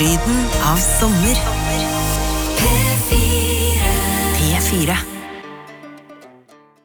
Lyden av sommer. P4. P4.